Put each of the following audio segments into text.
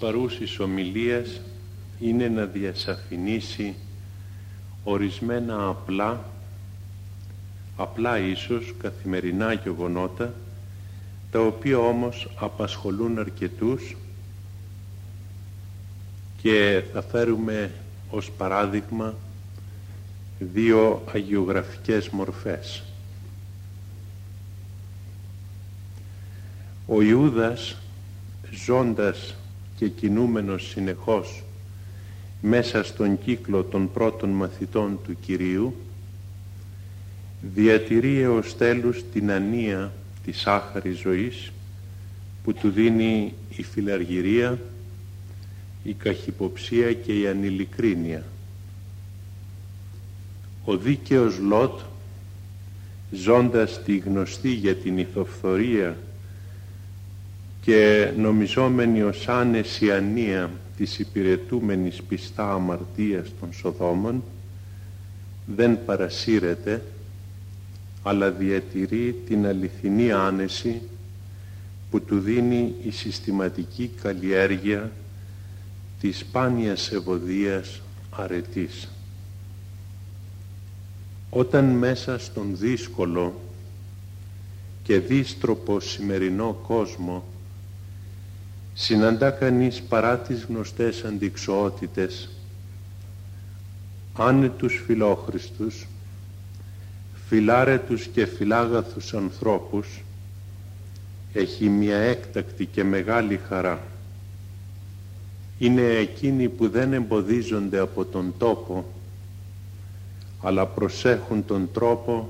παρούσης ομιλίας είναι να διασαφηνίσει ορισμένα απλά, απλά ίσως καθημερινά γεγονότα, τα οποία όμως απασχολούν αρκετούς και θα φέρουμε ως παράδειγμα δύο αγιογραφικές μορφές. Ο Ιούδας ζώντας και κινούμενος συνεχώς μέσα στον κύκλο των πρώτων μαθητών του Κυρίου διατηρεί έως τέλους την ανία της άχαρης ζωής που του δίνει η φιλαργυρία, η καχυποψία και η ανηλικρίνεια. Ο δίκαιος Λότ ζώντας τη γνωστή για την ηθοφθορία και νομιζόμενοι ως άνεση ανία της υπηρετούμενης πιστά αμαρτίας των Σοδόμων δεν παρασύρεται αλλά διατηρεί την αληθινή άνεση που του δίνει η συστηματική καλλιέργεια της σπάνιας ευωδίας αρετής. Όταν μέσα στον δύσκολο και δίστροπο σημερινό κόσμο συναντά κανείς παρά τις γνωστές αντικσοότητες. Άνετους φιλόχριστους φιλάρετους και φιλάγαθους ανθρώπους. Έχει μια έκτακτη και μεγάλη χαρά. Είναι εκείνοι που δεν εμποδίζονται από τον τόπο αλλά προσέχουν τον τρόπο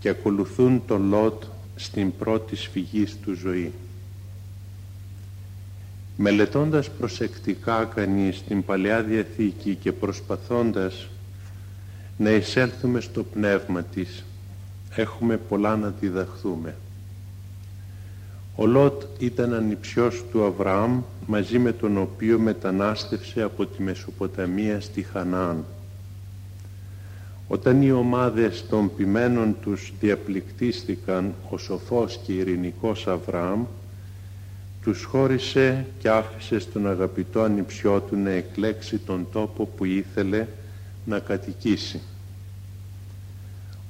και ακολουθούν τον Λότ στην πρώτη σφυγή του ζωή. Μελετώντας προσεκτικά κανείς την Παλαιά Διαθήκη και προσπαθώντας να εισέλθουμε στο πνεύμα της, έχουμε πολλά να διδαχθούμε. Ο Λότ ήταν ανιψιός του Αβραάμ μαζί με τον οποίο μετανάστευσε από τη Μεσοποταμία στη Χανάν. Όταν οι ομάδες των ποιμένων τους διαπληκτίστηκαν ο σοφός και ειρηνικός Αβραάμ, τους χώρισε και άφησε στον αγαπητό ανιψιό του να εκλέξει τον τόπο που ήθελε να κατοικήσει.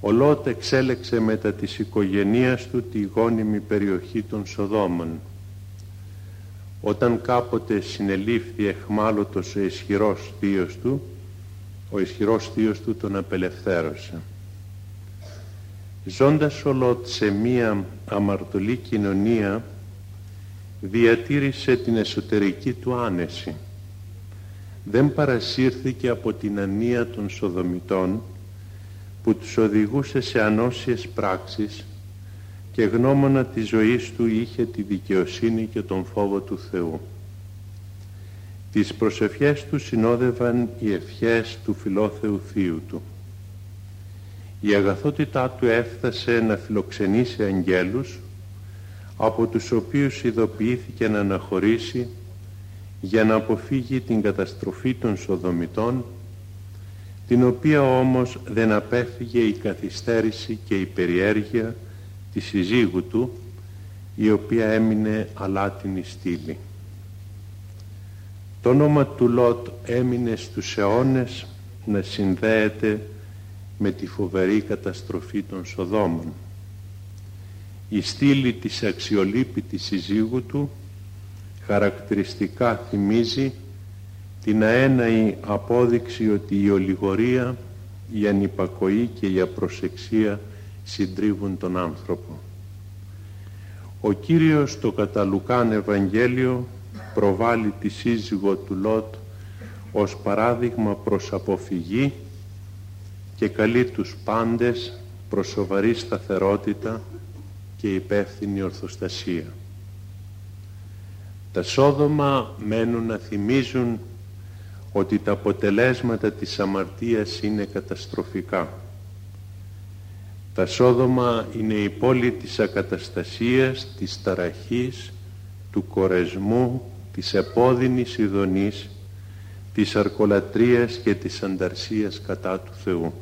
Ο Λότ εξέλεξε μετά της οικογένειας του τη γόνιμη περιοχή των Σοδόμων. Όταν κάποτε συνελήφθη εχμάλωτος ο ισχυρός θείος του, ο ισχυρός θείος του τον απελευθέρωσε. Ζώντας ο Λότ σε μία αμαρτωλή κοινωνία, διατήρησε την εσωτερική του άνεση. Δεν παρασύρθηκε από την ανία των Σοδομητών που τους οδηγούσε σε ανώσιες πράξεις και γνώμονα της ζωής του είχε τη δικαιοσύνη και τον φόβο του Θεού. Τις προσευχές του συνόδευαν οι ευχές του φιλόθεου Θείου του. Η αγαθότητά του έφτασε να φιλοξενήσει αγγέλους από τους οποίους ειδοποιήθηκε να αναχωρήσει για να αποφύγει την καταστροφή των Σοδομητών την οποία όμως δεν απέφυγε η καθυστέρηση και η περιέργεια της συζύγου του η οποία έμεινε αλάτινη στήλη. Το όνομα του Λότ έμεινε στους αιώνες να συνδέεται με τη φοβερή καταστροφή των Σοδόμων. Η στήλη της αξιολύπητης συζύγου του χαρακτηριστικά θυμίζει την αέναη απόδειξη ότι η ολιγορία, η ανυπακοή και η απροσεξία συντρίβουν τον άνθρωπο. Ο Κύριος το καταλουκάν Ευαγγέλιο προβάλλει τη σύζυγο του Λότ ως παράδειγμα προς αποφυγή και καλεί τους πάντες προς σοβαρή σταθερότητα και υπεύθυνη ορθοστασία. Τα Σόδομα μένουν να θυμίζουν ότι τα αποτελέσματα της αμαρτίας είναι καταστροφικά. Τα Σόδομα είναι η πόλη της ακαταστασίας, της ταραχής, του κορεσμού, της επώδυνης ειδονής, της αρκολατρίας και της ανταρσίας κατά του Θεού.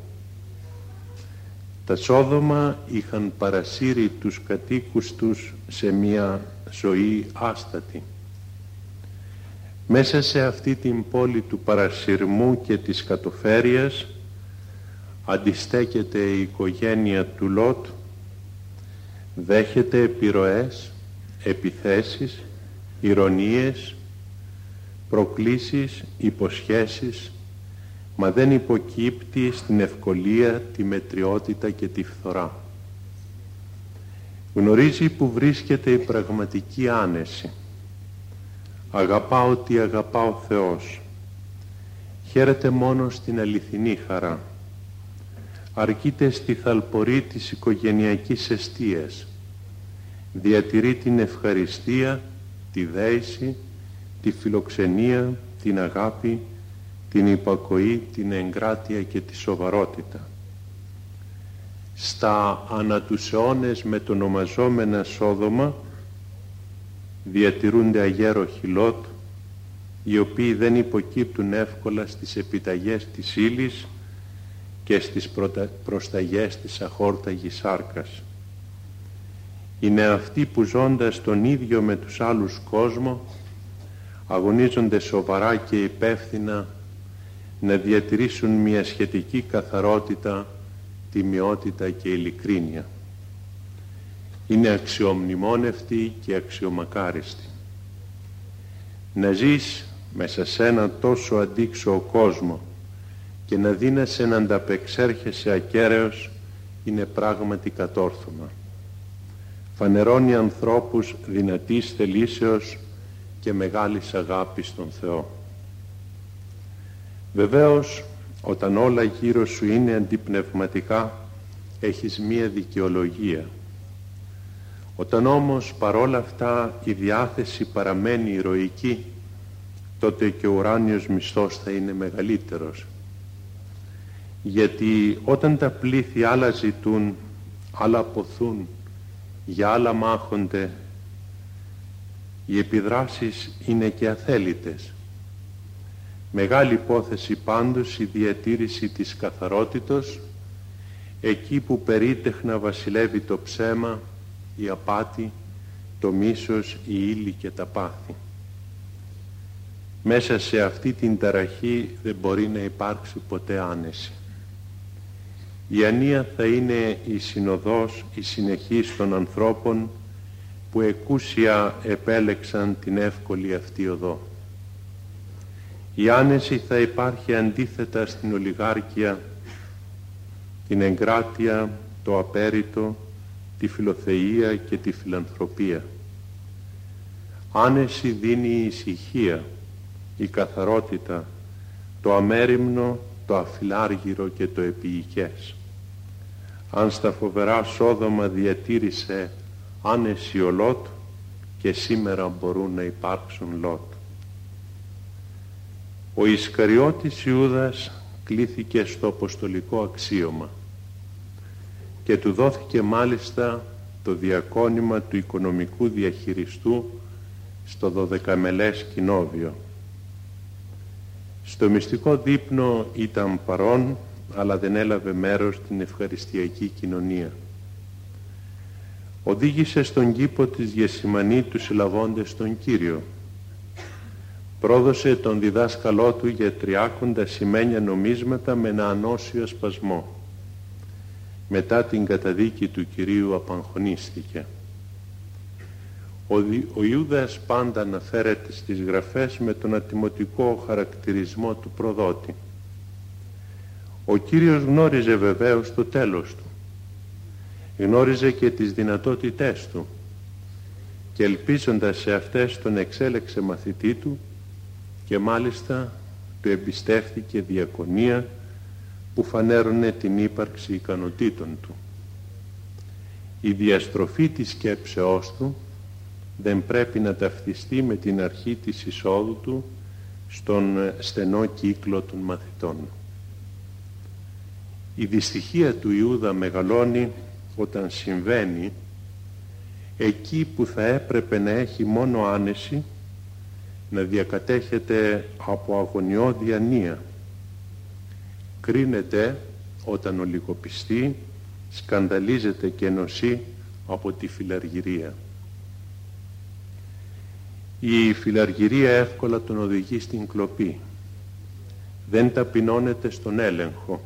Τα Σόδομα είχαν παρασύρει τους κατοίκους τους σε μια ζωή άστατη. Μέσα σε αυτή την πόλη του παρασυρμού και της κατοφέριας αντιστέκεται η οικογένεια του Λότ, δέχεται επιρροές, επιθέσεις, ηρωνίες, προκλήσεις, υποσχέσεις, μα δεν υποκύπτει στην ευκολία, τη μετριότητα και τη φθορά. Γνωρίζει που βρίσκεται η πραγματική άνεση. Αγαπάω τι αγαπά ο Θεός. Χαίρεται μόνο στην αληθινή χαρά. Αρκείται στη θαλπορή της οικογενειακής αιστείας. Διατηρεί την ευχαριστία, τη δέηση, τη φιλοξενία, την αγάπη, την υπακοή, την εγκράτεια και τη σοβαρότητα. Στα ανά τους αιώνες ονομαζόμενα Σόδομα διατηρούνται αγέροχοι Λότ, οι οποίοι δεν υποκύπτουν εύκολα στις επιταγές της ύλης και στις προσταγές της αχόρταγης σάρκας. Είναι αυτοί που ζώντας τον ίδιο με τους άλλους κόσμο αγωνίζονται σοβαρά και υπεύθυνα να διατηρήσουν μια σχετική καθαρότητα, τιμιότητα και ειλικρίνεια. Είναι αξιομνημόνευτοι και αξιομακάριστοι. Να ζεις μέσα σε ένα τόσο αντίξωο κόσμο και να δίνεσαι να ανταπεξέρχεσαι ακέραιος είναι πράγματι κατόρθωμα. Φανερώνει ανθρώπους δυνατής θελήσεως και μεγάλης αγάπης στον Θεό. Βεβαίως, όταν όλα γύρω σου είναι αντιπνευματικά, έχεις μία δικαιολογία. Όταν όμως παρόλα αυτά η διάθεση παραμένει ηρωική, τότε και ο ουράνιος μισθός θα είναι μεγαλύτερος. Γιατί όταν τα πλήθη άλλα ζητούν, άλλα αποθούν, για άλλα μάχονται, οι επιδράσεις είναι και αθέλητες. Μεγάλη υπόθεση πάντως η διατήρηση της καθαρότητος εκεί που περίτεχνα βασιλεύει το ψέμα, η απάτη, το μίσος, η ύλη και τα πάθη. Μέσα σε αυτή την ταραχή δεν μπορεί να υπάρξει ποτέ άνεση. Η ανία θα είναι η συνοδός, η συνεχής των ανθρώπων που εκούσια επέλεξαν την εύκολη αυτή οδό. Η άνεση θα υπάρχει αντίθετα στην ολιγάρκεια, την εγκράτεια, το απέριτο, τη φιλοθεΐα και τη φιλανθρωπία. Άνεση δίνει η ησυχία, η καθαρότητα, το αμέριμνο, το αφιλάργυρο και το επιοικές. Αν στα φοβερά σόδομα διατήρησε άνεση ο Λότ και σήμερα μπορούν να υπάρξουν Λότ. Ο Ισκαριώτης Ιούδας κλήθηκε στο αποστολικό αξίωμα και του δόθηκε μάλιστα το διακόνημα του οικονομικού διαχειριστού στο δωδεκαμελές κοινόβιο. Στο μυστικό δείπνο ήταν παρόν αλλά δεν έλαβε μέρος στην ευχαριστιακή κοινωνία. Οδήγησε στον κήπο της Γεσημανή τους συλλαβώντες τον Κύριο πρόδωσε τον διδάσκαλό του για τριάκοντα σημαίνια νομίσματα με ένα ανώσιο σπασμό. Μετά την καταδίκη του Κυρίου απαγχωνίστηκε. Ο, ο Ιούδας πάντα αναφέρεται στις γραφές με τον ατιμωτικό χαρακτηρισμό του προδότη. Ο Κύριος γνώριζε βεβαίως το τέλος του. Γνώριζε και τις δυνατότητές του και ελπίζοντας σε αυτές τον εξέλεξε μαθητή του και μάλιστα του εμπιστεύτηκε διακονία που φανέρωνε την ύπαρξη ικανοτήτων του. Η διαστροφή της σκέψεώς του δεν πρέπει να ταυτιστεί με την αρχή της εισόδου του στον στενό κύκλο των μαθητών. Η δυστυχία του Ιούδα μεγαλώνει όταν συμβαίνει εκεί που θα έπρεπε να έχει μόνο άνεση να διακατέχεται από αγωνιώδη ανία. Κρίνεται όταν ολιγοπιστεί, σκανδαλίζεται και νοσεί από τη φιλαργυρία. Η φιλαργυρία εύκολα τον οδηγεί στην κλοπή. Δεν ταπεινώνεται στον έλεγχο.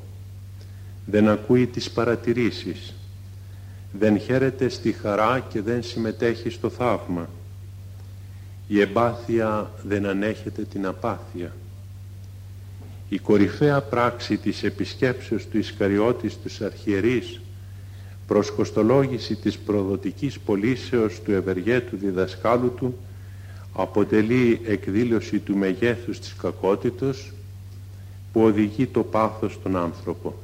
Δεν ακούει τις παρατηρήσεις. Δεν χαίρεται στη χαρά και δεν συμμετέχει στο θαύμα. Η εμπάθεια δεν ανέχεται την απάθεια. Η κορυφαία πράξη της επισκέψεως του Ισκαριώτης τους αρχιερείς προς κοστολόγηση της προδοτικής πωλήσεως του ευεργέτου διδασκάλου του αποτελεί εκδήλωση του μεγέθους της κακότητος που οδηγεί το πάθος στον άνθρωπο.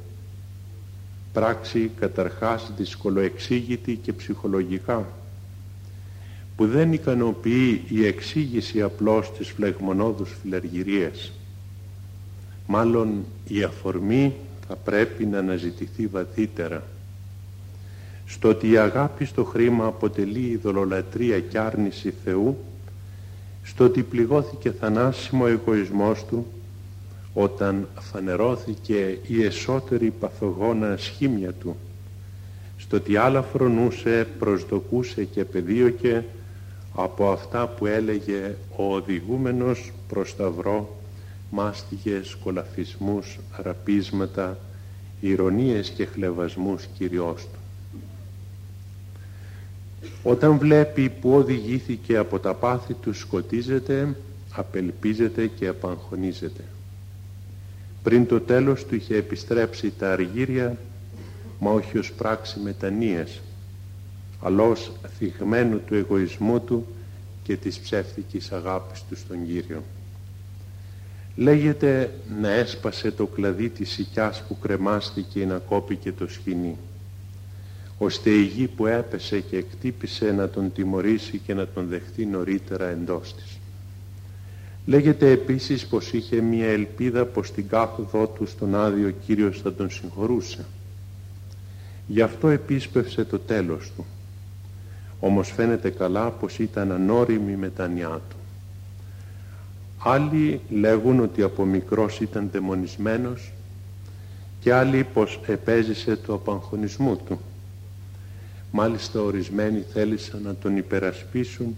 Πράξη καταρχάς δυσκολοεξήγητη και ψυχολογικά που δεν ικανοποιεί η εξήγηση απλώς της φλεγμονώδους φιλεργυρίας. Μάλλον η αφορμή θα πρέπει να αναζητηθεί βαθύτερα. Στο ότι η αγάπη στο χρήμα αποτελεί ειδωλολατρία και άρνηση Θεού, στο ότι πληγώθηκε θανάσιμο εγωισμός του, όταν φανερώθηκε η εσωτερη παθογόνα σχήμια του, στο ότι άλλα φρονούσε, προσδοκούσε και πεδίωκε από αυτά που έλεγε ο οδηγούμενος προς σταυρό μάστιγες, κολαφισμούς, αραπίσματα, ηρωνίες και χλεβασμούς Κυριός του. Όταν βλέπει που οδηγήθηκε από τα πάθη του σκοτίζεται, απελπίζεται και απαγχωνίζεται. Πριν το τέλος του είχε επιστρέψει τα αργύρια, μα όχι ως πράξη μετανοίας, αλλά ως θυγμένου του εγωισμού του και της ψεύτικης αγάπης του στον Κύριο. Λέγεται να έσπασε το κλαδί της οικιάς που κρεμάστηκε να κόπηκε το σκηνή ώστε η γη που έπεσε και εκτύπησε να τον τιμωρήσει και να τον δεχτεί νωρίτερα εντός της. Λέγεται επίσης πως είχε μία ελπίδα πως την κάθοδό του στον Άδειο Κύριος θα τον συγχωρούσε. Γι' αυτό επίσπευσε το τέλος του. Όμως φαίνεται καλά πως ήταν ανώριμη η μετανιά του. Άλλοι λέγουν ότι από μικρός ήταν δαιμονισμένος και άλλοι πως επέζησε του απαγχωνισμού του. Μάλιστα ορισμένοι θέλησαν να τον υπερασπίσουν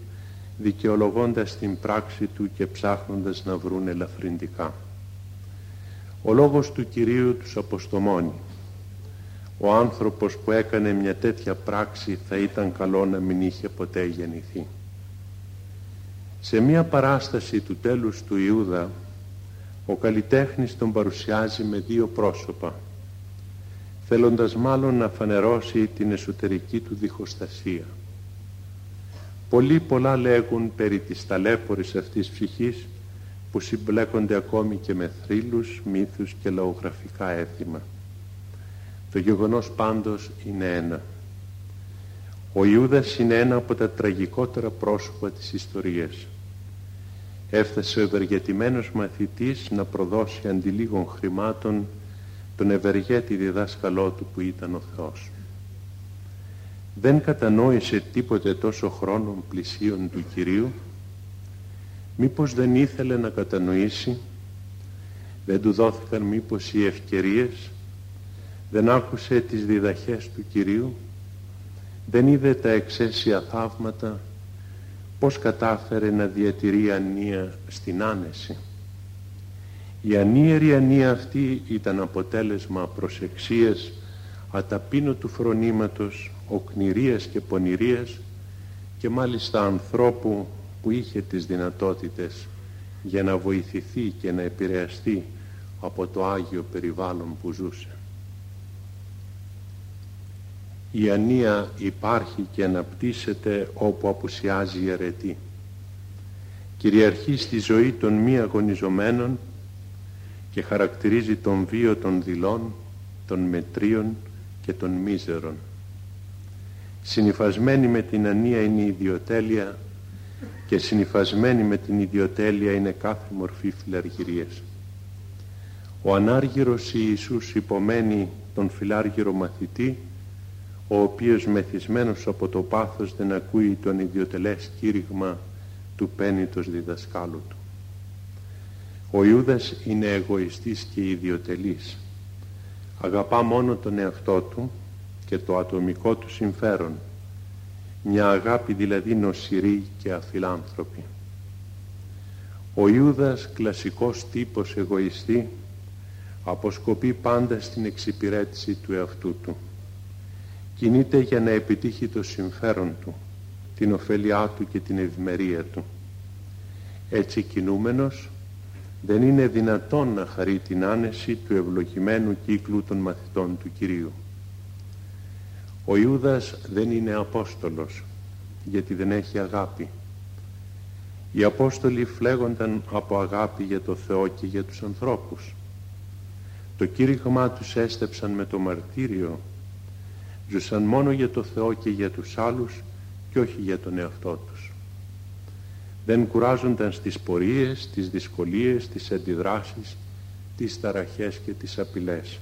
δικαιολογώντας την πράξη του και ψάχνοντας να βρουν ελαφρυντικά. Ο λόγος του Κυρίου τους αποστομώνει. Ο άνθρωπος που έκανε μια τέτοια πράξη θα ήταν καλό να μην είχε ποτέ γεννηθεί. Σε μια παράσταση του τέλους του Ιούδα ο καλλιτέχνης τον παρουσιάζει με δύο πρόσωπα θέλοντας μάλλον να φανερώσει την εσωτερική του διχοστασία. Πολλοί πολλά λέγουν περί της ταλέπορης αυτής ψυχής που συμπλέκονται ακόμη και με θρύλους, μύθους και λαογραφικά έθιμα. Το γεγονός πάντως είναι ένα. Ο Ιούδας είναι ένα από τα τραγικότερα πρόσωπα της ιστορίας. Έφτασε ο ευεργετημένος μαθητής να προδώσει αντιλίγων χρημάτων τον ευεργέτη διδάσκαλό του που ήταν ο Θεός. Δεν κατανόησε τίποτε τόσο χρόνων πλησίων του Κυρίου, μήπως δεν ήθελε να κατανοήσει, δεν του δόθηκαν μήπως οι ευκαιρίες, δεν άκουσε τις διδαχές του Κυρίου, δεν είδε τα εξαίσια θαύματα, πώς κατάφερε να διατηρεί ανία στην άνεση. Η ανίερη ανία αυτή ήταν αποτέλεσμα προσεξίας αταπείνωτου φρονήματος, οκνηρίας και πονηρίας και μάλιστα ανθρώπου που είχε τις δυνατότητες για να βοηθηθεί και να επηρεαστεί από το Άγιο περιβάλλον που ζούσε. Η ανία υπάρχει και αναπτύσσεται όπου απουσιάζει η αιρετή. Κυριαρχεί στη ζωή των μη αγωνιζομένων και χαρακτηρίζει τον βίο των δειλών, των μετρίων και των μίζερων. Συνυφασμένη με την ανία είναι η ιδιοτέλεια και συνυφασμένη με την ιδιοτέλεια είναι κάθε μορφή φιλαργυρίας. Ο ανάργυρος Ιησούς υπομένει τον φιλάργυρο μαθητή, ο οποίος μεθυσμένος από το πάθος δεν ακούει τον ιδιοτελές κήρυγμα του πένιτος διδασκάλου του. Ο Ιούδας είναι εγωιστής και ιδιωτελής. Αγαπά μόνο τον εαυτό του και το ατομικό του συμφέρον. Μια αγάπη δηλαδή νοσηρή και αφιλάνθρωπη. Ο Ιούδας, κλασικός τύπος εγωιστή, αποσκοπεί πάντα στην εξυπηρέτηση του εαυτού του. Κινείται για να επιτύχει το συμφέρον του, την ωφέλειά του και την ευημερία του. Έτσι κινούμενος δεν είναι δυνατόν να χαρεί την άνεση του ευλογημένου κύκλου των μαθητών του Κυρίου. Ο Ιούδας δεν είναι Απόστολος γιατί δεν έχει αγάπη. Οι Απόστολοι φλέγονταν από αγάπη για το Θεό και για τους ανθρώπους. Το κήρυγμά τους έστεψαν με το μαρτύριο. Ζούσαν μόνο για το Θεό και για τους άλλους και όχι για τον εαυτό τους. Δεν κουράζονταν στις πορείες, τις δυσκολίες, τις αντιδράσεις, τις ταραχές και τις απειλές.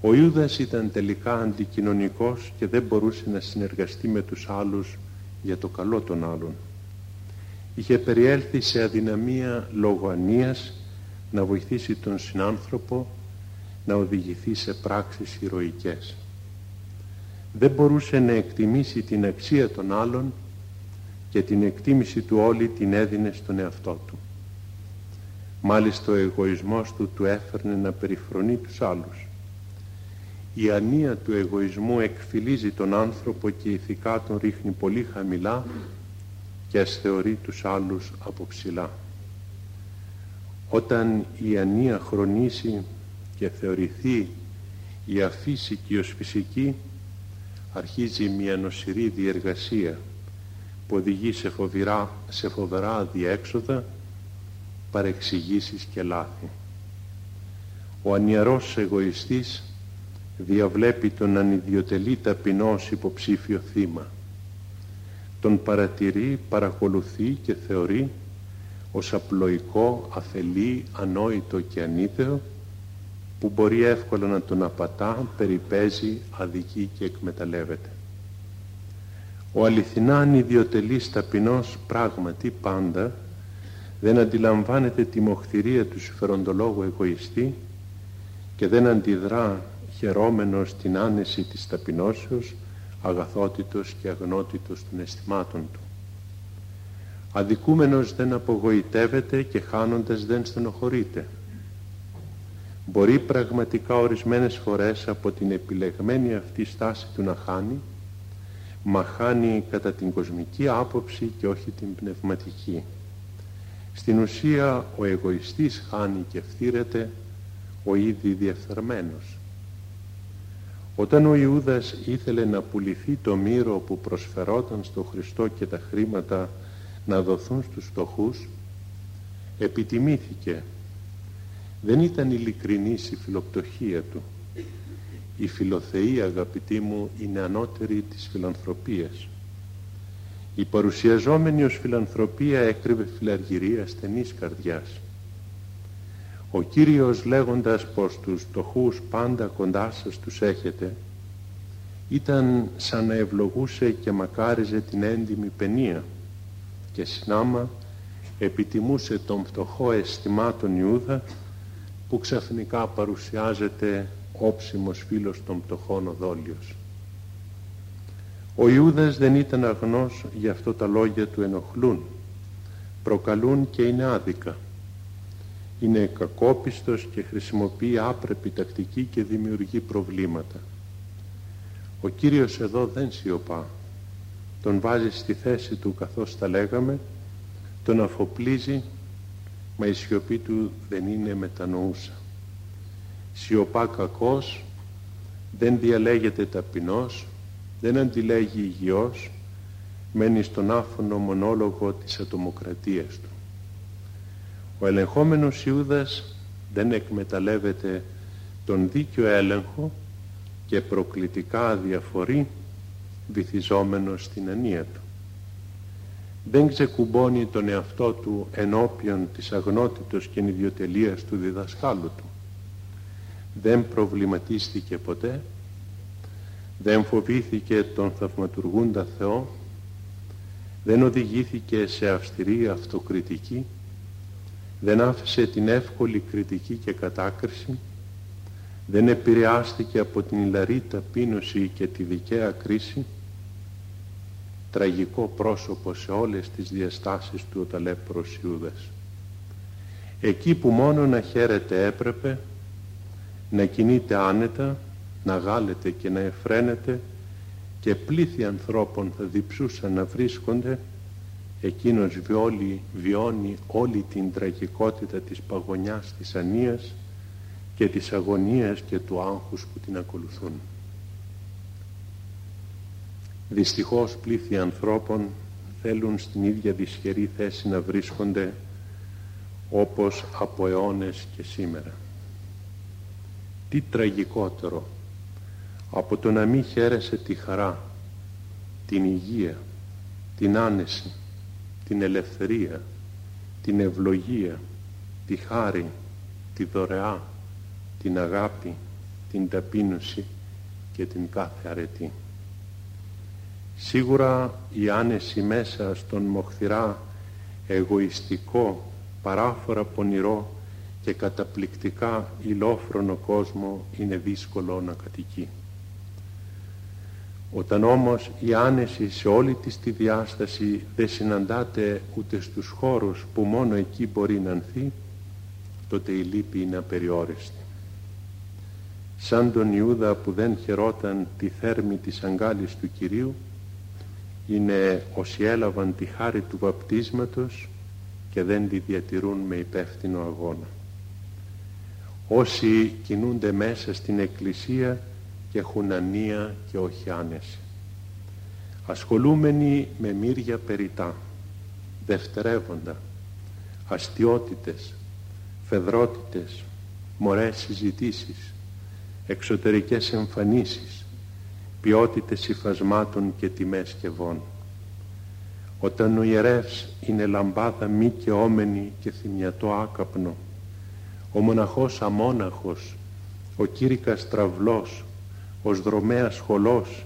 Ο Ιούδας ήταν τελικά αντικοινωνικός και δεν μπορούσε να συνεργαστεί με τους άλλους για το καλό των άλλων. Είχε περιέλθει σε αδυναμία λόγω να βοηθήσει τον συνάνθρωπο να οδηγηθεί σε πράξεις ηρωικές. Δεν μπορούσε να εκτιμήσει την αξία των άλλων και την εκτίμηση του όλη την έδινε στον εαυτό του. Μάλιστα ο εγωισμός του του έφερνε να περιφρονεί τους άλλους. Η ανία του εγωισμού εκφυλίζει τον άνθρωπο και ηθικά τον ρίχνει πολύ χαμηλά και ας θεωρεί τους άλλους από ψηλά. Όταν η ανία χρονίσει και θεωρηθεί η αφύση και η φυσική αρχίζει μια νοσηρή διεργασία που οδηγεί σε, φοβερά, σε φοβερά διέξοδα, παρεξηγήσεις και λάθη. Ο ανιαρός εγωιστής διαβλέπει τον ανιδιοτελή ταπεινός υποψήφιο θύμα. Τον παρατηρεί, παρακολουθεί και θεωρεί ως απλοϊκό, αφελή, ανόητο και ανίδεο που μπορεί εύκολα να τον απατά, περιπέζει, αδικεί και εκμεταλλεύεται. Ο αληθινά ανιδιοτελής ταπεινός πράγματι πάντα δεν αντιλαμβάνεται τη μοχθηρία του συμφεροντολόγου εγωιστή και δεν αντιδρά χαιρόμενος την άνεση της ταπεινώσεως, αγαθότητος και αγνότητος των αισθημάτων του. Αδικούμενος δεν απογοητεύεται και χάνοντας δεν στενοχωρείται. Μπορεί πραγματικά ορισμένες φορές από την επιλεγμένη αυτή στάση του να χάνει, μα χάνει κατά την κοσμική άποψη και όχι την πνευματική. Στην ουσία ο εγωιστής χάνει και ευθύρεται ο ήδη διεφθαρμένος. Όταν ο Ιούδας ήθελε να πουληθεί το μύρο που προσφερόταν στο Χριστό και τα χρήματα να δοθούν στους φτωχούς, επιτιμήθηκε. Δεν ήταν ειλικρινής η φιλοπτωχία του. Η φιλοθεία, αγαπητοί μου, είναι ανώτερη της φιλανθρωπίας. Η παρουσιαζόμενη ως φιλανθρωπία έκρυβε φιλαργυρία στενής καρδιάς. Ο Κύριος λέγοντας πως τους φτωχούς πάντα κοντά σας τους έχετε ήταν σαν να ευλογούσε και μακάριζε την έντιμη παινία και συνάμα επιτιμούσε τον φτωχό αισθημάτων Ιούδα που ξαφνικά παρουσιάζεται όψιμος φίλος των φτωχών οδόλιος. Ο Ιούδας δεν ήταν αγνός γι' αυτό τα λόγια του ενοχλούν, προκαλούν και είναι άδικα είναι κακόπιστος και χρησιμοποιεί άπρεπη τακτική και δημιουργεί προβλήματα. Ο Κύριος εδώ δεν σιωπά. Τον βάζει στη θέση του καθώς τα λέγαμε, τον αφοπλίζει, μα η σιωπή του δεν είναι μετανοούσα. Σιωπά κακός, δεν διαλέγεται ταπεινός, δεν αντιλέγει υγιός, μένει στον άφωνο μονόλογο της ατομοκρατίας του. Ο ελεγχόμενος Ιούδας δεν εκμεταλλεύεται τον δίκιο έλεγχο και προκλητικά διαφορεί βυθιζόμενος στην ανία του. Δεν ξεκουμπώνει τον εαυτό του ενώπιον της αγνότητος και ιδιωτελείας του διδασκάλου του. Δεν προβληματίστηκε ποτέ, δεν φοβήθηκε τον θαυματουργούντα Θεό, δεν οδηγήθηκε σε αυστηρή αυτοκριτική, δεν άφησε την εύκολη κριτική και κατάκριση, δεν επηρεάστηκε από την ηλαρή ταπείνωση και τη δικαία κρίση, τραγικό πρόσωπο σε όλες τις διαστάσεις του ο ταλέπρος Ιούδας. Εκεί που μόνο να χαίρεται έπρεπε, να κινείται άνετα, να γάλεται και να εφραίνεται και πλήθη ανθρώπων θα διψούσαν να βρίσκονται, εκείνος βιώνει, βιώνει όλη την τραγικότητα της παγωνιάς της ανίας και της αγωνίας και του άγχους που την ακολουθούν. Δυστυχώς πλήθη ανθρώπων θέλουν στην ίδια δυσχερή θέση να βρίσκονται όπως από αιώνες και σήμερα. Τι τραγικότερο από το να μην χαίρεσαι τη χαρά, την υγεία, την άνεση, την ελευθερία, την ευλογία, τη χάρη, τη δωρεά, την αγάπη, την ταπείνωση και την κάθε αρετή. Σίγουρα η άνεση μέσα στον μοχθηρά εγωιστικό, παράφορα πονηρό και καταπληκτικά ηλόφρονο κόσμο είναι δύσκολο να κατοικεί. Όταν όμως η άνεση σε όλη της τη διάσταση δεν συναντάται ούτε στους χώρους που μόνο εκεί μπορεί να ανθεί, τότε η λύπη είναι απεριόριστη. Σαν τον Ιούδα που δεν χαιρόταν τη θέρμη της αγκάλης του Κυρίου, είναι όσοι έλαβαν τη χάρη του βαπτίσματος και δεν τη διατηρούν με υπεύθυνο αγώνα. Όσοι κινούνται μέσα στην Εκκλησία και έχουν ανία και όχι άνεση. Ασχολούμενοι με μύρια περιτά, δευτερεύοντα, αστιότητες, φεδρότητες, μωρές συζητήσεις, εξωτερικές εμφανίσεις, ποιότητες υφασμάτων και τιμές σκευών. Όταν ο ιερεύς είναι λαμπάδα μη και όμενη και θυμιατό άκαπνο, ο μοναχός αμόναχος, ο κήρυκας τραυλός, ως δρομέας χολός,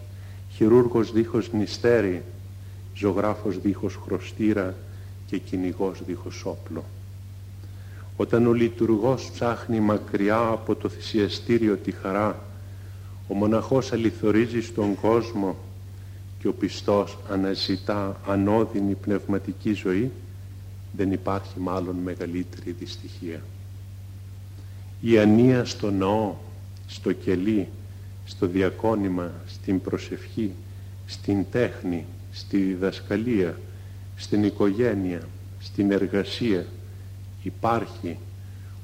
χειρούργος δίχως νηστέρι, ζωγράφος δίχως χρωστήρα και κυνηγός δίχως όπλο. Όταν ο λειτουργός ψάχνει μακριά από το θυσιαστήριο τη χαρά, ο μοναχός αληθορίζει στον κόσμο και ο πιστός αναζητά ανώδυνη πνευματική ζωή, δεν υπάρχει μάλλον μεγαλύτερη δυστυχία. Η ανία στο ναό, στο κελί, στο διακόνημα, στην προσευχή, στην τέχνη, στη διδασκαλία, στην οικογένεια, στην εργασία υπάρχει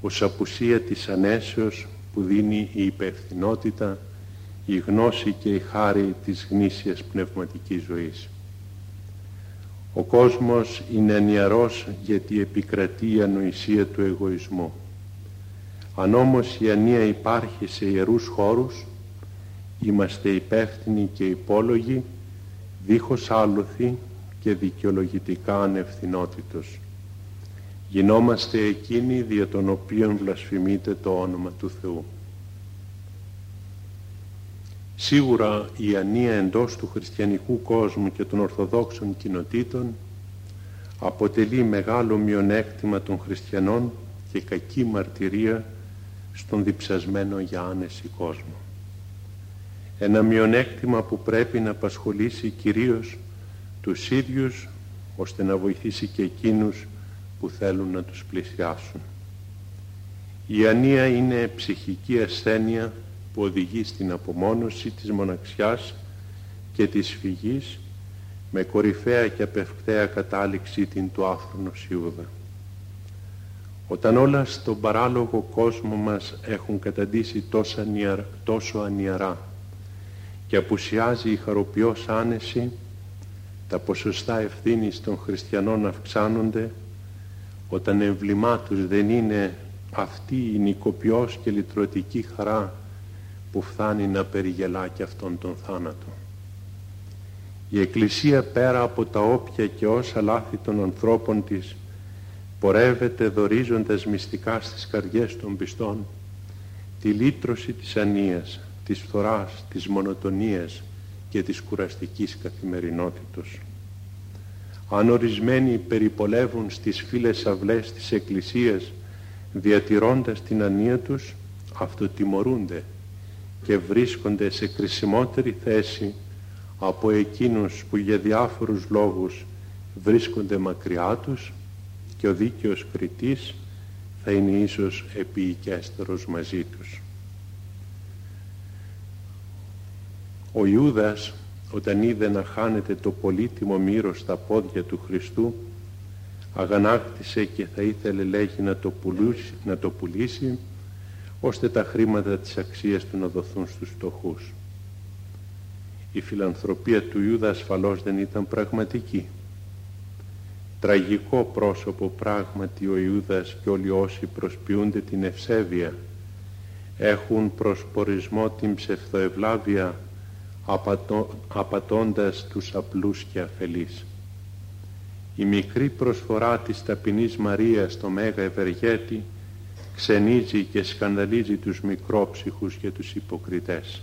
ως απουσία της ανέσεως που δίνει η υπευθυνότητα, η γνώση και η χάρη της γνήσιας πνευματικής ζωής. Ο κόσμος είναι ανιαρός γιατί επικρατεί η ανοησία του εγωισμού. Αν όμως η ανία υπάρχει σε ιερούς χώρους, είμαστε υπεύθυνοι και υπόλογοι δίχως άλοθη και δικαιολογητικά ανευθυνότητος. Γινόμαστε εκείνοι δια των οποίων βλασφημείται το όνομα του Θεού. Σίγουρα η ανία εντός του χριστιανικού κόσμου και των Ορθοδόξων κοινοτήτων αποτελεί μεγάλο μειονέκτημα των χριστιανών και κακή μαρτυρία στον διψασμένο για άνεση κόσμο. Ένα μειονέκτημα που πρέπει να απασχολήσει κυρίως τους ίδιους ώστε να βοηθήσει και εκείνους που θέλουν να τους πλησιάσουν. Η ανία είναι ψυχική ασθένεια που οδηγεί στην απομόνωση της μοναξιάς και της φυγής με κορυφαία και απευκταία κατάληξη την του άφρονος Ιούδα. Όταν όλα στον παράλογο κόσμο μας έχουν καταντήσει τόσο ανιαρά και απουσιάζει η χαροποιός άνεση, τα ποσοστά ευθύνης των χριστιανών αυξάνονται όταν εμβλημά τους δεν είναι αυτή η νοικοποιός και λυτρωτική χαρά που φτάνει να περιγελά και αυτόν τον θάνατο. Η Εκκλησία πέρα από τα όποια και όσα λάθη των ανθρώπων της πορεύεται δορίζοντας μυστικά στις καρδιές των πιστών τη λύτρωση της ανίας, της φθοράς, της μονοτονίας και της κουραστικής καθημερινότητος. Αν ορισμένοι περιπολεύουν στις φίλες αυλές της Εκκλησίας διατηρώντας την ανία τους, αυτοτιμωρούνται και βρίσκονται σε κρισιμότερη θέση από εκείνους που για διάφορους λόγους βρίσκονται μακριά τους και ο δίκαιος κριτής θα είναι ίσως επίοικέστερος μαζί τους. Ο Ιούδας όταν είδε να χάνεται το πολύτιμο μύρος στα πόδια του Χριστού αγανάκτησε και θα ήθελε λέγει να το πουλήσει, να το πουλήσει ώστε τα χρήματα της αξίας του να δοθούν στους φτωχούς. Η φιλανθρωπία του Ιούδα ασφαλώς δεν ήταν πραγματική. Τραγικό πρόσωπο πράγματι ο Ιούδας και όλοι όσοι προσποιούνται την ευσέβεια έχουν προσπορισμό την ψευθοευλάβεια απατώ, απατώντας τους απλούς και αφελείς. Η μικρή προσφορά της ταπεινής Μαρίας στο Μέγα Ευεργέτη ξενίζει και σκανδαλίζει τους μικρόψυχους και τους υποκριτές.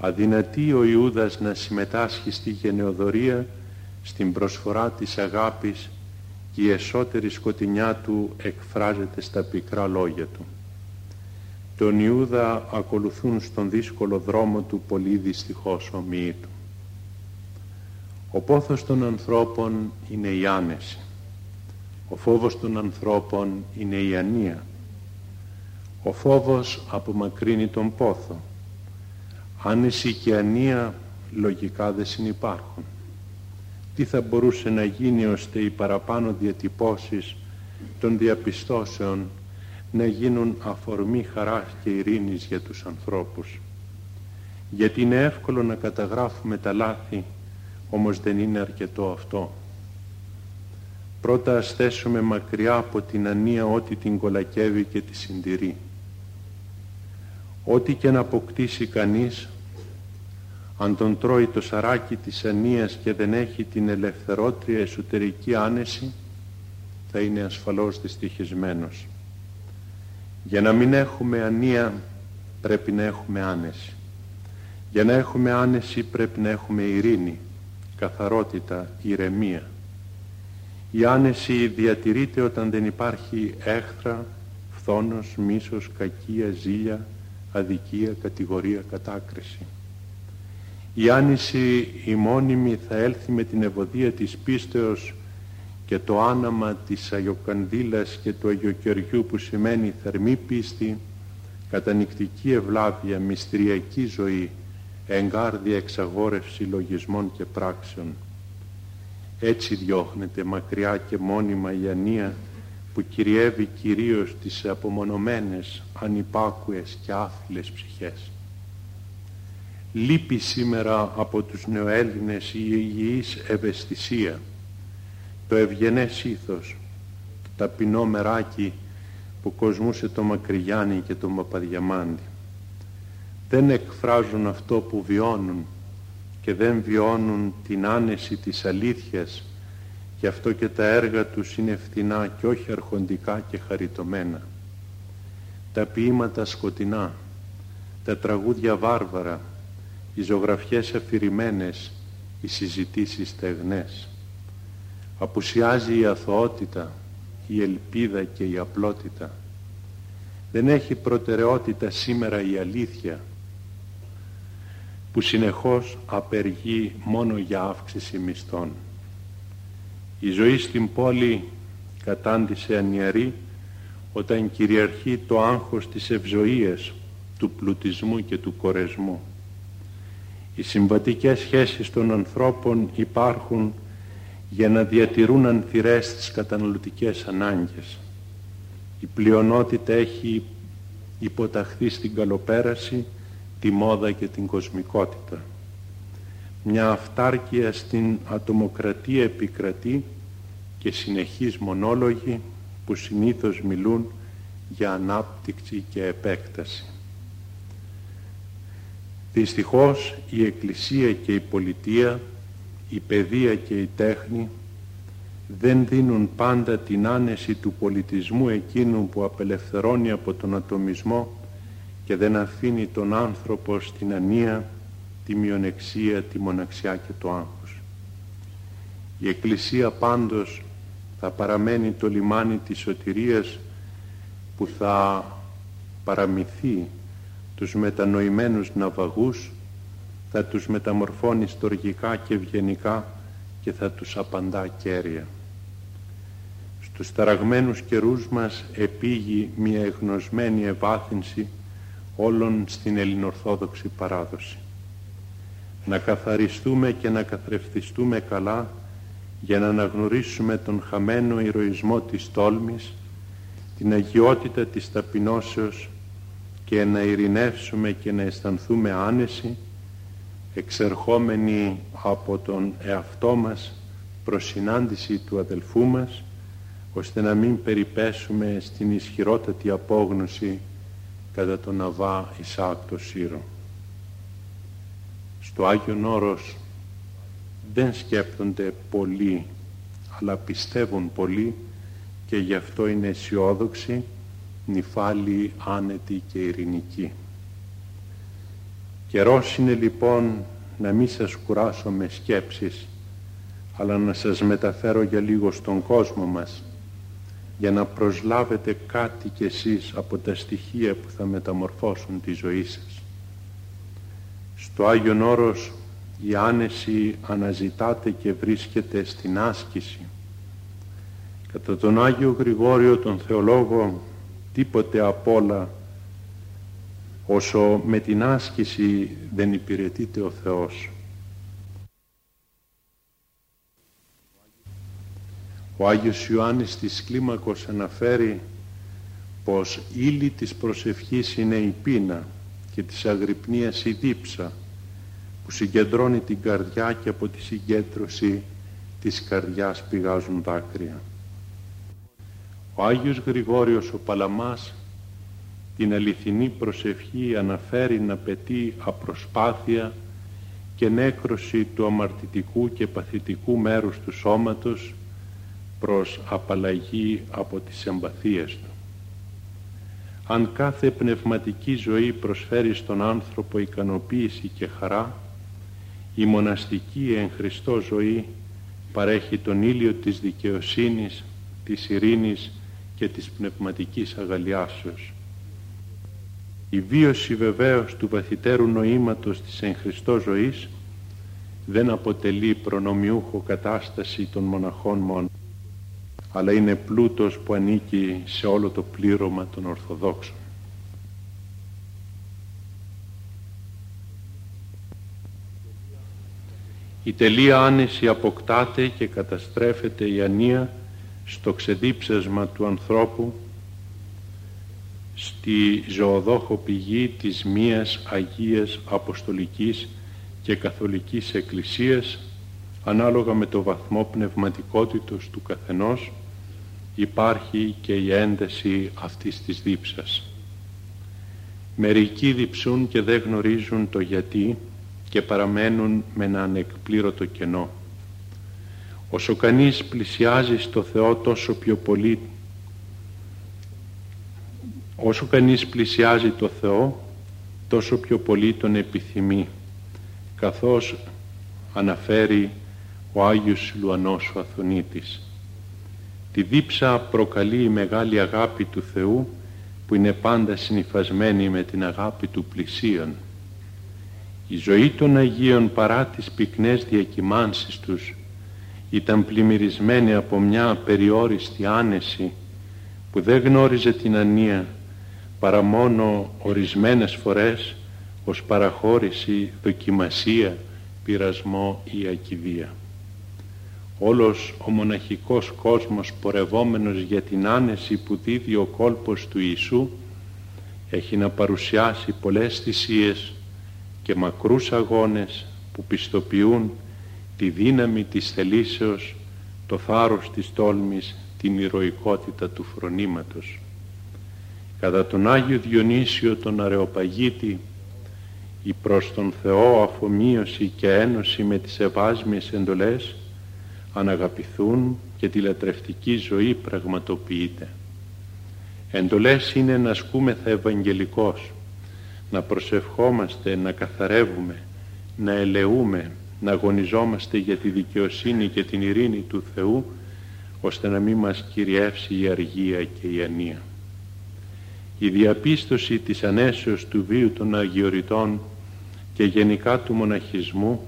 Αδυνατεί ο Ιούδας να συμμετάσχει στη γενεοδορία, στην προσφορά της αγάπης και η εσωτερη σκοτεινιά του εκφράζεται στα πικρά λόγια του. Τον Ιούδα ακολουθούν στον δύσκολο δρόμο του πολύ δυστυχώς ομοίοι του. Ο πόθος των ανθρώπων είναι η άνεση. Ο φόβος των ανθρώπων είναι η ανία. Ο φόβος απομακρύνει τον πόθο. Άνεση και ανία λογικά δεν συνυπάρχουν. Τι θα μπορούσε να γίνει ώστε οι παραπάνω διατυπώσεις των διαπιστώσεων να γίνουν αφορμή χαράς και ειρήνης για τους ανθρώπους; Γιατί είναι εύκολο να καταγράφουμε τα λάθη, όμως δεν είναι αρκετό αυτό. Πρώτα ας θέσουμε μακριά από την ανία ό,τι την κολακεύει και τη συντηρεί. Ό,τι και να αποκτήσει κανείς, αν τον τρώει το σαράκι της ανίας και δεν έχει την ελευθερότρια εσωτερική άνεση, θα είναι ασφαλώς δυστυχισμένος. Για να μην έχουμε ανία πρέπει να έχουμε άνεση. Για να έχουμε άνεση πρέπει να έχουμε ειρήνη, καθαρότητα, ηρεμία. Η άνεση διατηρείται όταν δεν υπάρχει έχθρα, φθόνος, μίσος, κακία, ζήλια, αδικία, κατηγορία, κατάκριση. Η άνεση η μόνιμη θα έλθει με την ευωδία της πίστεως και το άναμα της Αγιοκανδύλας και του Αγιοκαιριού που σημαίνει θερμή πίστη, κατανικτική ευλάβεια, μυστριακή ζωή, εγκάρδια εξαγόρευση λογισμών και πράξεων. Έτσι διώχνεται μακριά και μόνιμα η ανία που κυριεύει κυρίως τις απομονωμένες, ανυπάκουες και άφιλες ψυχές. Λείπει σήμερα από τους νεοέλληνες η υγιής ευαισθησία, το ευγενές ήθος, το ταπεινό μεράκι που κοσμούσε το Μακρυγιάννη και το Μαπαδιαμάντη. Δεν εκφράζουν αυτό που βιώνουν και δεν βιώνουν την άνεση της αλήθειας γι' αυτό και τα έργα τους είναι φθηνά και όχι αρχοντικά και χαριτωμένα. Τα ποίηματα σκοτεινά, τα τραγούδια βάρβαρα, οι ζωγραφιές αφηρημένες, οι συζητήσεις στεγνές. Απουσιάζει η αθωότητα, η ελπίδα και η απλότητα. Δεν έχει προτεραιότητα σήμερα η αλήθεια, που συνεχώς απεργεί μόνο για αύξηση μισθών. Η ζωή στην πόλη κατάντησε ανιαρή όταν κυριαρχεί το άγχος της ευζοίας, του πλουτισμού και του κορεσμού. Οι συμβατικές σχέσεις των ανθρώπων υπάρχουν για να διατηρούν ανθυρές τις καταναλωτικές ανάγκες. Η πλειονότητα έχει υποταχθεί στην καλοπέραση, τη μόδα και την κοσμικότητα. Μια αυτάρκεια στην ατομοκρατία επικρατεί και συνεχείς μονόλογοι που συνήθως μιλούν για ανάπτυξη και επέκταση. Δυστυχώς η Εκκλησία και η Πολιτεία, η παιδεία και η τέχνη δεν δίνουν πάντα την άνεση του πολιτισμού εκείνου που απελευθερώνει από τον ατομισμό και δεν αφήνει τον άνθρωπο στην ανία, τη μειονεξία, τη μοναξιά και το άγχος. Η Εκκλησία πάντως θα παραμένει το λιμάνι της σωτηρίας που θα παραμυθεί τους μετανοημένους ναυαγούς θα τους μεταμορφώνει στοργικά και ευγενικά και θα τους απαντά κέρια. Στους ταραγμένους καιρούς μας επήγει μια εγνωσμένη ευάθυνση όλων στην ελληνορθόδοξη παράδοση. Να καθαριστούμε και να καθρεφτιστούμε καλά για να αναγνωρίσουμε τον χαμένο ηρωισμό της τόλμης, την αγιότητα της ταπεινώσεως και να ειρηνεύσουμε και να αισθανθούμε άνεση εξερχόμενοι από τον εαυτό μας προς συνάντηση του αδελφού μας ώστε να μην περιπέσουμε στην ισχυρότατη απόγνωση κατά τον Αβά Ισάακ το Σύρο. Στο Άγιον Όρος δεν σκέπτονται πολύ αλλά πιστεύουν πολύ και γι' αυτό είναι αισιόδοξοι, νυφάλιοι, άνετοι και ειρηνικοί. Καιρός είναι λοιπόν να μην σας κουράσω με σκέψεις αλλά να σας μεταφέρω για λίγο στον κόσμο μας για να προσλάβετε κάτι κι εσείς από τα στοιχεία που θα μεταμορφώσουν τη ζωή σας. Στο Άγιον Όρος η άνεση αναζητάται και βρίσκεται στην άσκηση. Κατά τον Άγιο Γρηγόριο τον Θεολόγο τίποτε απ' όλα όσο με την άσκηση δεν υπηρετείται ο Θεός. Ο Άγιος Ιωάννης της Κλίμακος αναφέρει πως ύλη της προσευχής είναι η πείνα και της αγρυπνίας η δίψα που συγκεντρώνει την καρδιά και από τη συγκέντρωση της καρδιάς πηγάζουν δάκρυα. Ο Άγιος Γρηγόριος ο Παλαμάς την αληθινή προσευχή αναφέρει να πετύει απροσπάθεια και νέκρωση του αμαρτητικού και παθητικού μέρους του σώματος προς απαλλαγή από τις εμπαθίες του. Αν κάθε πνευματική ζωή προσφέρει στον άνθρωπο ικανοποίηση και χαρά, η μοναστική εν Χριστώ ζωή παρέχει τον ήλιο της δικαιοσύνης, της ειρήνης και της πνευματικής αγαλιάσεως. Η βίωση βεβαίως του βαθυτέρου νοήματος της εν Χριστώ ζωής δεν αποτελεί προνομιούχο κατάσταση των μοναχών μόνο αλλά είναι πλούτος που ανήκει σε όλο το πλήρωμα των Ορθοδόξων. Η τελεία άνεση αποκτάται και καταστρέφεται η ανία στο ξεδίψασμα του ανθρώπου στη ζωοδόχο πηγή της μίας Αγίας Αποστολικής και Καθολικής Εκκλησίας ανάλογα με το βαθμό πνευματικότητος του καθενός υπάρχει και η ένταση αυτής της δίψας. Μερικοί διψούν και δεν γνωρίζουν το γιατί και παραμένουν με ένα ανεκπλήρωτο κενό. Όσο κανείς πλησιάζει στο Θεό τόσο πιο πολύ όσο κανείς πλησιάζει το Θεό τόσο πιο πολύ τον επιθυμεί καθώς αναφέρει ο Άγιος Λουανός ο Αθωνίτης. Τη δίψα προκαλεί η μεγάλη αγάπη του Θεού που είναι πάντα συνυφασμένη με την αγάπη του πλησίον. Η ζωή των Αγίων παρά τις πυκνές διακυμάνσεις τους ήταν πλημμυρισμένη από μια απεριόριστη άνεση που δεν γνώριζε την ανία παρά μόνο ορισμένες φορές ως παραχώρηση, δοκιμασία, πειρασμό ή ακιδεία όλος ο μοναχικός κόσμος πορευόμενος για την άνεση που δίδει ο κόλπος του Ιησού έχει να παρουσιάσει πολλές θυσίες και μακρούς αγώνες που πιστοποιούν τη δύναμη της θελήσεως, το θάρρος της τόλμης, την ηρωικότητα του φρονήματος. Κατά τον Άγιο Διονύσιο τον Αρεοπαγίτη η προς τον Θεό αφομοίωση και ένωση με τις ευάσμιες εντολές αναγαπηθούν και τη λατρευτική ζωή πραγματοποιείται. Εντολές είναι να ασκούμεθα ευαγγελικός, να προσευχόμαστε, να καθαρεύουμε, να ελεούμε, να αγωνιζόμαστε για τη δικαιοσύνη και την ειρήνη του Θεού, ώστε να μην μας κυριεύσει η αργία και η ανία. Η διαπίστωση της ανέσεως του βίου των Αγιοριτών και γενικά του μοναχισμού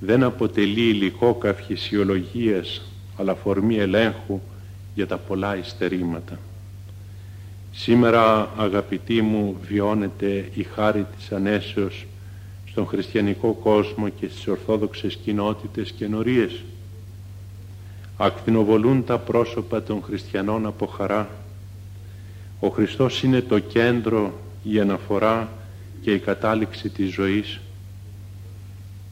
δεν αποτελεί υλικό καυχησιολογίας αλλά φορμή ελέγχου για τα πολλά ειστερήματα. Σήμερα αγαπητοί μου βιώνεται η χάρη της ανέσεως στον χριστιανικό κόσμο και στις ορθόδοξες κοινότητες και νορίες. Ακτινοβολούν τα πρόσωπα των χριστιανών από χαρά. Ο Χριστός είναι το κέντρο, η αναφορά και η κατάληξη της ζωής.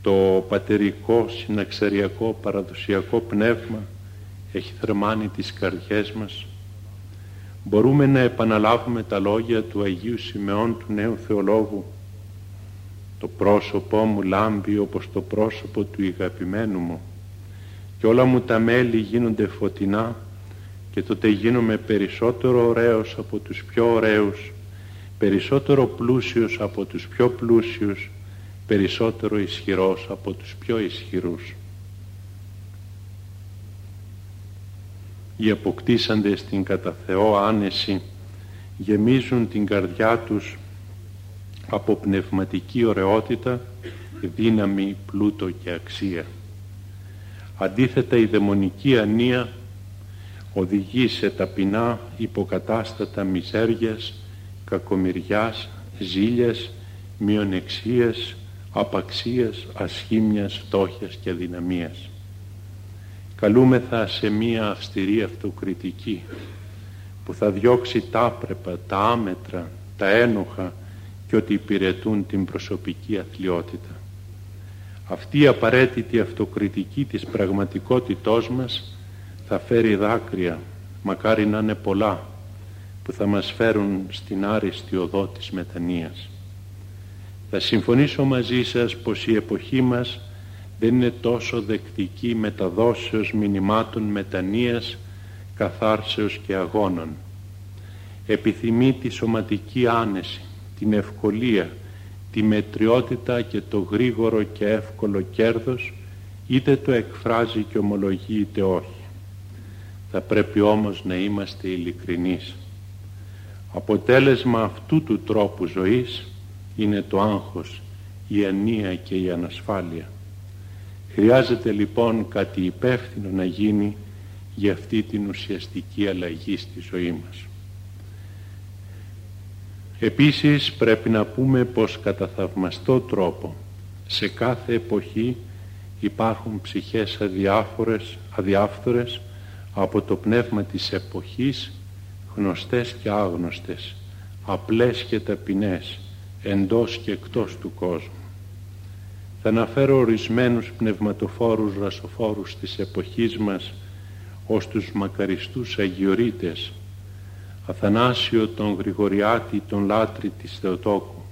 Το πατερικό, συναξαριακό, παραδοσιακό πνεύμα έχει θερμάνει τις καρδιές μας. Μπορούμε να επαναλάβουμε τα λόγια του Αγίου Σιμεών του Νέου Θεολόγου το πρόσωπό μου λάμπει όπως το πρόσωπο του ηγαπημένου μου και όλα μου τα μέλη γίνονται φωτεινά και τότε γίνομαι περισσότερο ωραίος από τους πιο ωραίους περισσότερο πλούσιος από τους πιο πλούσιους περισσότερο ισχυρός από τους πιο ισχυρούς οι αποκτήσαντες την κατά Θεό άνεση γεμίζουν την καρδιά τους από πνευματική ωραιότητα, δύναμη, πλούτο και αξία. Αντίθετα η δαιμονική ανία οδηγεί σε ταπεινά υποκατάστατα μιζέριας, κακομοιριάς, ζήλιας, μειονεξίας, απαξίας, ασχήμιας, φτώχειας και αδυναμίας. Καλούμεθα σε μία αυστηρή αυτοκριτική που θα διώξει τα άπρεπα, τα άμετρα, τα ένοχα, και ότι υπηρετούν την προσωπική αθλειότητα. Αυτή η απαραίτητη αυτοκριτική της πραγματικότητός μας θα φέρει δάκρυα, μακάρι να είναι πολλά, που θα μας φέρουν στην άριστη οδό της μετανοίας. Θα συμφωνήσω μαζί σας πως η εποχή μας δεν είναι τόσο δεκτική μεταδόσεως μηνυμάτων μετανοίας, καθάρσεως και αγώνων. Επιθυμεί τη σωματική άνεση, την ευκολία, τη μετριότητα και το γρήγορο και εύκολο κέρδος είτε το εκφράζει και ομολογεί είτε όχι. Θα πρέπει όμως να είμαστε ειλικρινείς. Αποτέλεσμα αυτού του τρόπου ζωής είναι το άγχος, η ανία και η ανασφάλεια. Χρειάζεται λοιπόν κάτι υπεύθυνο να γίνει για αυτή την ουσιαστική αλλαγή στη ζωή μας. Επίσης πρέπει να πούμε πως κατά θαυμαστό τρόπο σε κάθε εποχή υπάρχουν ψυχές αδιάφορες, αδιάφθορες από το πνεύμα της εποχής γνωστές και άγνωστες, απλές και ταπεινές, εντός και εκτός του κόσμου. Θα αναφέρω ορισμένους πνευματοφόρους ρασοφόρους της εποχής μας ως τους μακαριστούς αγιορείτες Αθανάσιο τον Γρηγοριάτη τον Λάτρη της Θεοτόκου,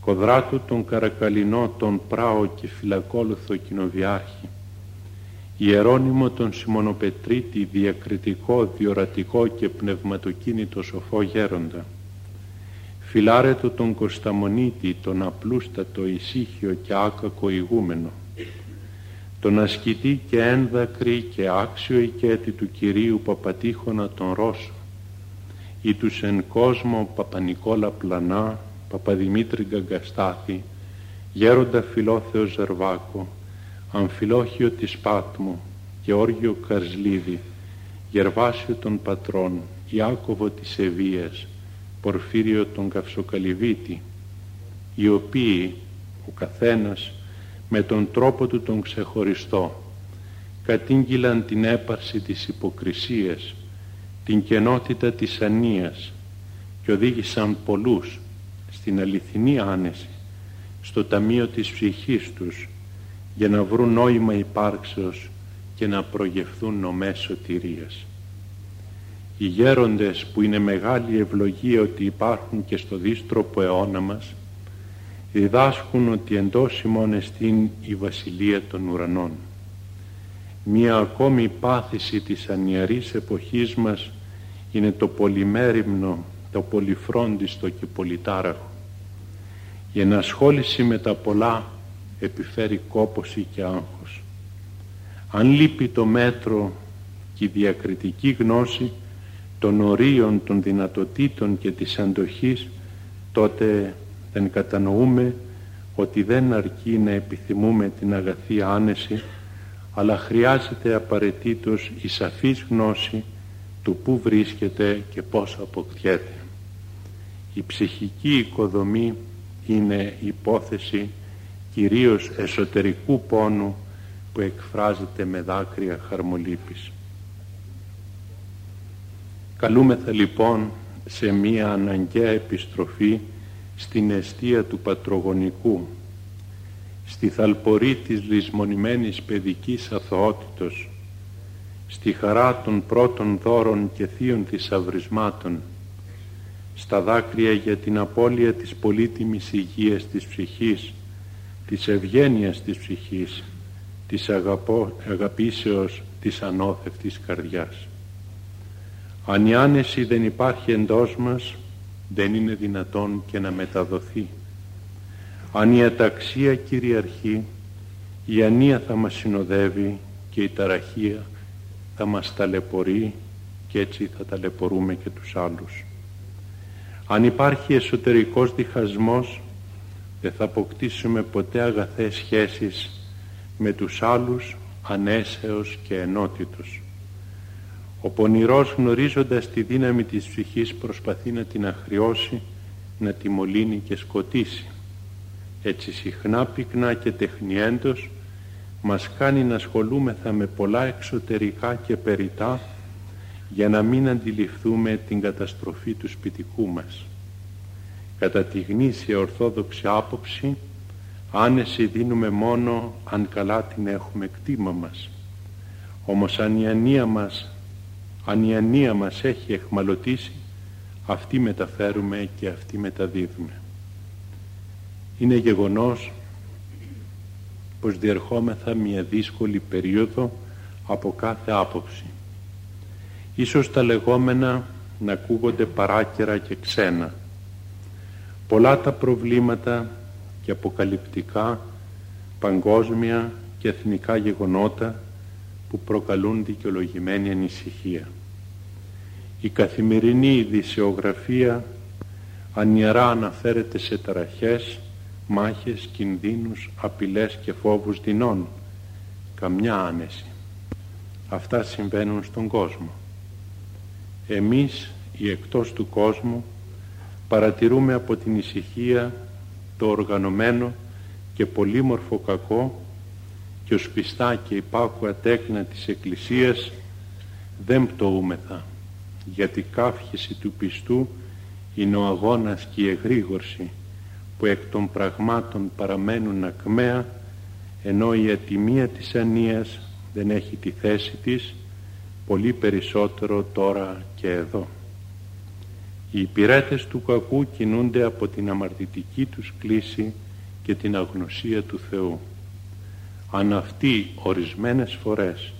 Κοδράτου τον Καρακαλινό τον Πράο και Φυλακόλουθο Κοινοβιάρχη, Ιερώνυμο τον Σιμωνοπετρίτη διακριτικό, διορατικό και πνευματοκίνητο σοφό γέροντα, Φιλάρετο τον Κωνσταμονίτη τον απλούστατο ησύχιο και άκακο ηγούμενο, τον ασκητή και ένδακρη και άξιο οικέτη του Κυρίου Παπατήχωνα τον Ρώσο, ή τους εν κόσμο Παπανικόλα Πλανά, Παπαδημήτρη Γκαγκαστάθη, Γέροντα Φιλόθεο Ζερβάκο, Αμφιλόχιο της Πάτμου, Γεώργιο Καρσλίδη, Γερβάσιο των Πατρών, Ιάκωβο της Ευβίας, Πορφύριο τον Καυσοκαλυβίτη, οι οποίοι ο καθένας με τον τρόπο του τον ξεχωριστό κατήγγυλαν την έπαρση της υποκρισίας την κενότητα της ανίας και οδήγησαν πολλούς στην αληθινή άνεση στο ταμείο της ψυχής τους για να βρουν νόημα υπάρξεως και να προγευθούν νομές σωτηρίας. Οι γέροντες που είναι μεγάλη ευλογία ότι υπάρχουν και στο δίστροπο αιώνα μας διδάσκουν ότι εντός ημών εστίν η βασιλεία των ουρανών. Μία ακόμη πάθηση της ανιαρής εποχής μας είναι το πολυμέριμνο, το πολυφρόντιστο και πολυτάραχο. Η ενασχόληση με τα πολλά επιφέρει κόποση και άγχος. Αν λείπει το μέτρο και η διακριτική γνώση των ορίων, των δυνατοτήτων και της αντοχής, τότε δεν κατανοούμε ότι δεν αρκεί να επιθυμούμε την αγαθή άνεση αλλά χρειάζεται απαραίτητος η σαφής γνώση του πού βρίσκεται και πώς αποκτιέται. Η ψυχική οικοδομή είναι υπόθεση κυρίως εσωτερικού πόνου που εκφράζεται με δάκρυα χαρμολύπης. Καλούμεθα λοιπόν σε μία αναγκαία επιστροφή στην αιστεία του πατρογονικού, στη θαλπορή της λησμονημένης παιδικής αθωότητος, στη χαρά των πρώτων δώρων και θείων θησαυρισμάτων, στα δάκρυα για την απώλεια της πολύτιμης υγείας της ψυχής, της ευγένειας της ψυχής, της αγαπώ, αγαπήσεως της ανώθευτης καρδιάς. Αν η άνεση δεν υπάρχει εντός μας, δεν είναι δυνατόν και να μεταδοθεί. Αν η αταξία κυριαρχεί, η ανία θα μας συνοδεύει και η ταραχία θα μας ταλαιπωρεί και έτσι θα ταλαιπωρούμε και τους άλλους. Αν υπάρχει εσωτερικός διχασμός, δεν θα αποκτήσουμε ποτέ αγαθές σχέσεις με τους άλλους ανέσεως και ενότητος. Ο πονηρός γνωρίζοντας τη δύναμη της ψυχής προσπαθεί να την αχριώσει, να τη μολύνει και σκοτήσει. Έτσι συχνά πυκνά και τεχνιέντος μας κάνει να ασχολούμεθα με πολλά εξωτερικά και περιτά για να μην αντιληφθούμε την καταστροφή του σπιτικού μας. Κατά τη γνήσια ορθόδοξη άποψη, άνεση δίνουμε μόνο αν καλά την έχουμε κτήμα μας. Όμως αν η ανία μας αν η ανία μας έχει εχμαλωτήσει, αυτή μεταφέρουμε και αυτή μεταδίδουμε. Είναι γεγονός πως διερχόμεθα μια δύσκολη περίοδο από κάθε άποψη. Ίσως τα λεγόμενα να ακούγονται παράκαιρα και ξένα. Πολλά τα προβλήματα και αποκαλυπτικά, παγκόσμια και εθνικά γεγονότα που προκαλούν δικαιολογημένη ανησυχία. Η καθημερινή ειδησιογραφία ανιερά αναφέρεται σε ταραχές, μάχες, κινδύνους, απειλές και φόβους δεινών. Καμιά άνεση. Αυτά συμβαίνουν στον κόσμο. Εμείς, οι εκτός του κόσμου, παρατηρούμε από την ησυχία το οργανωμένο και πολύμορφο κακό και ως πιστά και υπάκουα τέκνα της Εκκλησίας δεν πτωούμεθα γιατί κάφχηση του πιστού είναι ο αγώνας και η εγρήγορση που εκ των πραγμάτων παραμένουν ακμαία ενώ η ατιμία της ανίας δεν έχει τη θέση της πολύ περισσότερο τώρα και εδώ. Οι υπηρέτες του κακού κινούνται από την αμαρτητική τους κλίση και την αγνωσία του Θεού. Αν αυτοί ορισμένες φορές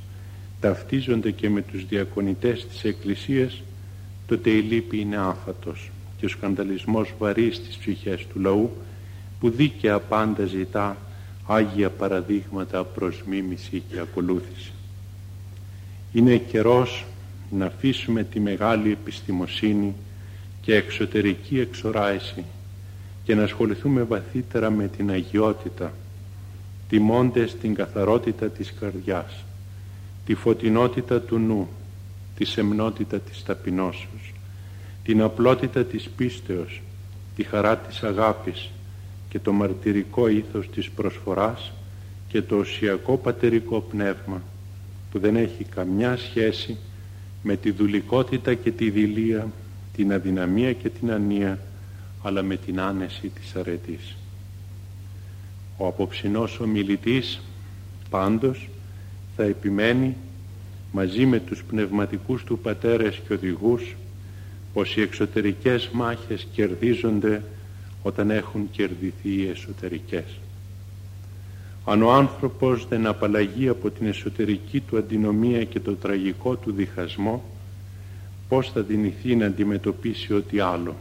ταυτίζονται και με τους διακονητές της Εκκλησίας τότε η λύπη είναι άφατος και ο σκανδαλισμός βαρύ στις ψυχές του λαού που δίκαια πάντα ζητά άγια παραδείγματα προς μίμηση και ακολούθηση. Είναι καιρός να αφήσουμε τη μεγάλη επιστημοσύνη και εξωτερική εξοράηση και να ασχοληθούμε βαθύτερα με την αγιότητα τιμώντες την καθαρότητα της καρδιάς τη φωτεινότητα του νου, τη σεμνότητα της ταπεινώσεως, την απλότητα της πίστεως, τη χαρά της αγάπης και το μαρτυρικό ήθος της προσφοράς και το οσιακό πατερικό πνεύμα που δεν έχει καμιά σχέση με τη δουλικότητα και τη δηλία, την αδυναμία και την ανία, αλλά με την άνεση της αρετής. Ο απόψινός ομιλητής πάντως θα επιμένει μαζί με τους πνευματικούς του πατέρες και οδηγούς πως οι εξωτερικές μάχες κερδίζονται όταν έχουν κερδιθεί οι εσωτερικές. Αν ο άνθρωπος δεν απαλλαγεί από την εσωτερική του αντινομία και το τραγικό του διχασμό, πώς θα δυνηθεί να αντιμετωπίσει ό,τι άλλο;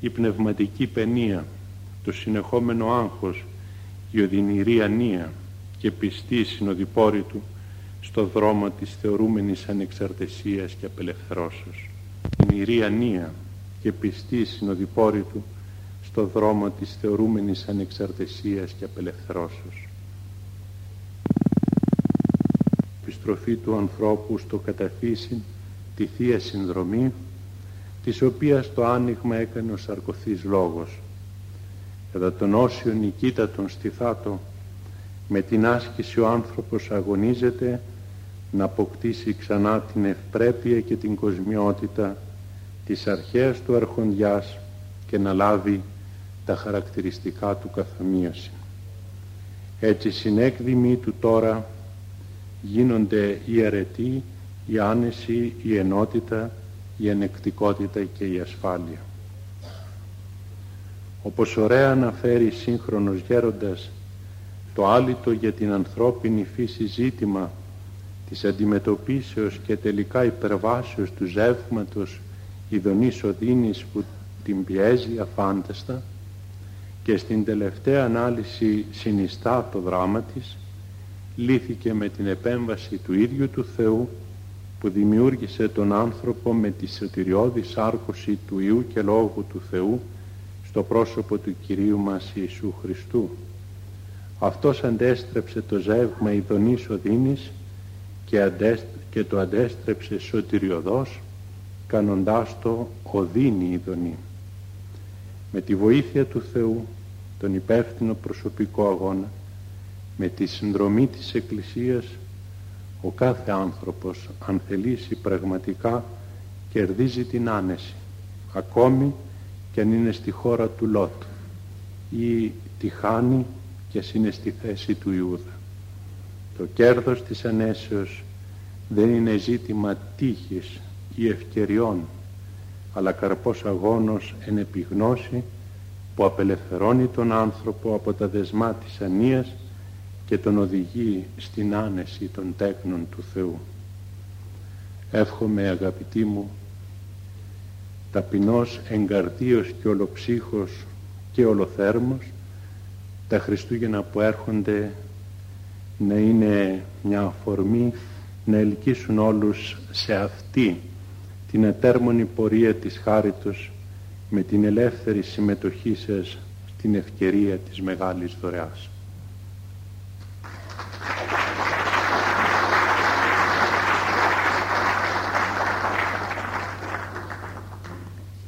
Η πνευματική παινία, το συνεχόμενο άγχος, η οδυνηρή ανία, και πιστή συνοδοιπόρη του στο δρόμο της θεωρούμενης ανεξαρτησίας και απελευθερώσεως. Η ηρία και πιστή συνοδοιπόρη του στο δρόμο της θεωρούμενης ανεξαρτησίας και απελευθερώσεως. Επιστροφή του ανθρώπου στο καταφύσιν τη Θεία Συνδρομή της οποίας το άνοιγμα έκανε ο σαρκωθής λόγος. Κατά τον όσιο νικήτατον στη θάτο με την άσκηση ο άνθρωπος αγωνίζεται να αποκτήσει ξανά την ευπρέπεια και την κοσμιότητα της αρχαίας του αρχοντιάς και να λάβει τα χαρακτηριστικά του καθομοίωση. Έτσι συνέκδημοι του τώρα γίνονται η αρετή, η άνεση, η ενότητα, η ενεκτικότητα και η ασφάλεια. Όπως ωραία αναφέρει σύγχρονος γέροντας το άλυτο για την ανθρώπινη φύση ζήτημα της αντιμετωπίσεως και τελικά υπερβάσεως του ζεύγματος ειδονής οδύνης που την πιέζει αφάνταστα και στην τελευταία ανάλυση συνιστά το δράμα της λύθηκε με την επέμβαση του ίδιου του Θεού που δημιούργησε τον άνθρωπο με τη σωτηριώδης σάρκωση του Ιού και Λόγου του Θεού στο πρόσωπο του Κυρίου μας Ιησού Χριστού. Αυτός αντέστρεψε το ζεύγμα ειδονής οδύνης και, και το αντέστρεψε σωτηριωδός κάνοντάς το οδύνη ειδονή. Με τη βοήθεια του Θεού, τον υπεύθυνο προσωπικό αγώνα, με τη συνδρομή της Εκκλησίας, ο κάθε άνθρωπος, αν θελήσει πραγματικά, κερδίζει την άνεση, ακόμη και αν είναι στη χώρα του Λότ ή τη χάνει και είναι στη θέση του Ιούδα. Το κέρδος της ανέσεως δεν είναι ζήτημα τύχης ή ευκαιριών, αλλά καρπός αγώνος εν επιγνώση που απελευθερώνει τον άνθρωπο από τα δεσμά της ανίας και τον οδηγεί στην άνεση των τέκνων του Θεού. Εύχομαι αγαπητοί μου ταπεινός εγκαρδίος και ολοψύχος και ολοθέρμος τα Χριστούγεννα που έρχονται να είναι μια αφορμή να ελκύσουν όλους σε αυτή την ατέρμονη πορεία της χάριτος με την ελεύθερη συμμετοχή σας στην ευκαιρία της Μεγάλης Δωρεάς.